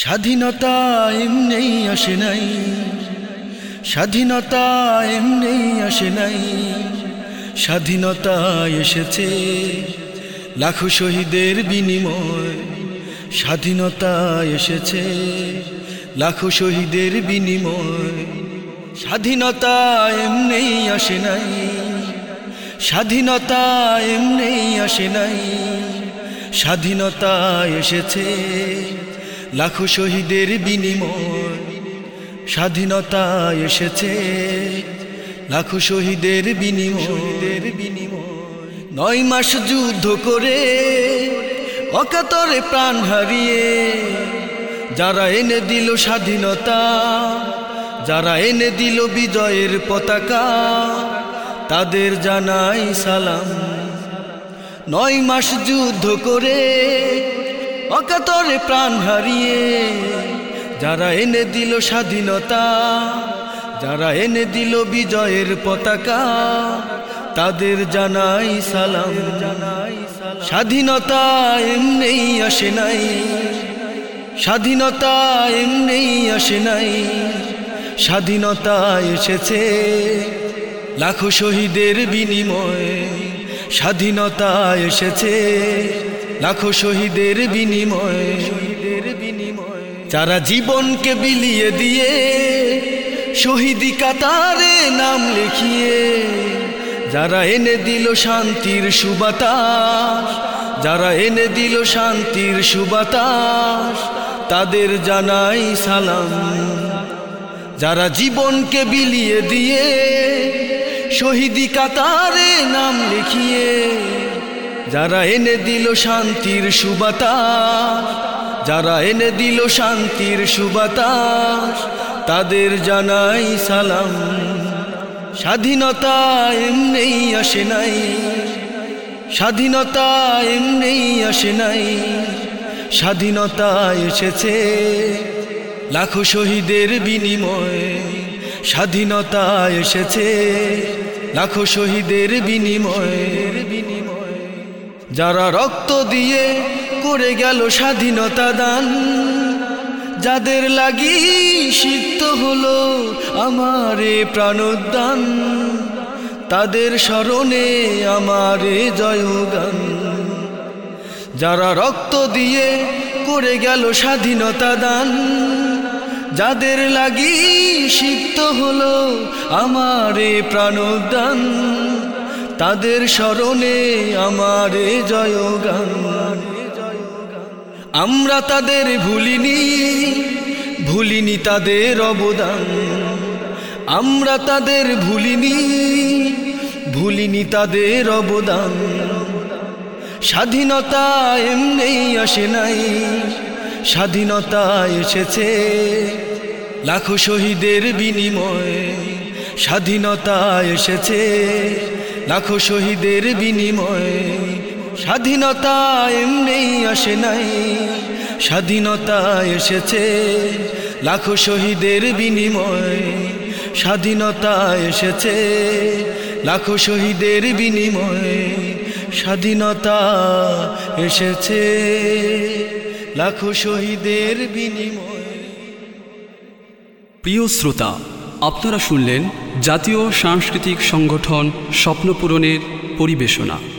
স্বাধীনতা এমনি আসে নাই। স্বাধীনতা এমনি আসে নাই। স্বাধীনতা এসেছে লাখো শহীদের বিনিময়। স্বাধীনতা এসেছে লাখো শহীদের বিনিময়। স্বাধীনতা এমনি আসে নাই। স্বাধীনতা এমনি আসে নাই। স্বাধীনতা এসেছে লাখো শহীদের বিনিময় স্বাধীনতা এসেছে। লাখো শহীদের বিনিময়ের বিনিময় নয় মাস যুদ্ধ করে অকাতরে প্রাণ হারিয়ে যারা এনে দিল স্বাধীনতা, যারা এনে দিল বিজয়ের পতাকা, তাদের জানাই সালাম। নয় মাস যুদ্ধ করে অকাতরে প্রাণ হারিয়ে, যারা এনে দিল স্বাধীনতা, যারা এনে দিল বিজয়ের পতাকা, তাদের জানাই সালাম। জানাই স্বাধীনতা এমনি আসে নাই, স্বাধীনতা এমনি আসে নাই, স্বাধীনতা এসেছে লাখো শহীদের বিনিময়ে, স্বাধীনতা এসেছে লাখো শহীদের বিনিময়ে শহীদের বিনিময়ে যারা জীবনকে বিলিয়ে দিয়ে শহীদি কাতারে নাম লিখিয়ে, যারা এনে দিল শান্তির সুবাতাস, যারা এনে দিল শান্তির সুবাতাস, তাদের জানাই সালাম। যারা জীবনকে বিলিয়ে দিয়ে শহীদি কাতারে নাম লিখিয়ে যারা এনে দিল শান্তির সুবাতাস যারা এনে দিল শান্তির সুবাতাস তাদের জানাই সালাম। স্বাধীনতা এমনি আসে নাই, স্বাধীনতা এমনি আসে নাই, স্বাধীনতা এসেছে লাখো শহীদের বিনিময়ে, স্বাধীনতা এসেছে লাখো শহীদের বিনিময়। যারা রক্ত দিয়ে করে গেল স্বাধীনতা দান, যাদের লাগি সিক্ত হলো আমারে প্রাণোদ্যান তাদের স্মরণে আমারে জয়গান। যারা রক্ত দিয়ে করে গেল স্বাধীনতা দান, যাদের লাগি সিক্ত হলো আমারে প্রাণোদ্যান তাদের স্মরণে আমারে জয়গান আমরা তাদের ভুলিনি ভুলিনি তাদের অবদান। আমরা তাদের ভুলিনি ভুলিনি তাদের অবদান। স্বাধীনতা এমনি আসে নাই, স্বাধীনতা এসেছে। লাখো শহীদের বিনিময়ে স্বাধীনতা এসেছে। লাখো শহীদের বিনিময়ে স্বাধীনতা এমনি আসে নাই। স্বাধীনতা এসেছে লাখো শহীদের বিনিময়ে। স্বাধীনতা এসেছে লাখো শহীদের বিনিময়ে। স্বাধীনতা এসেছে লাখো শহীদের বিনিময়ে। প্রিয় শ্রোতা আপনারা শুনলেন জাতীয় সাংস্কৃতিক সংগঠন স্বপ্নপূরণের পরিবেশনা।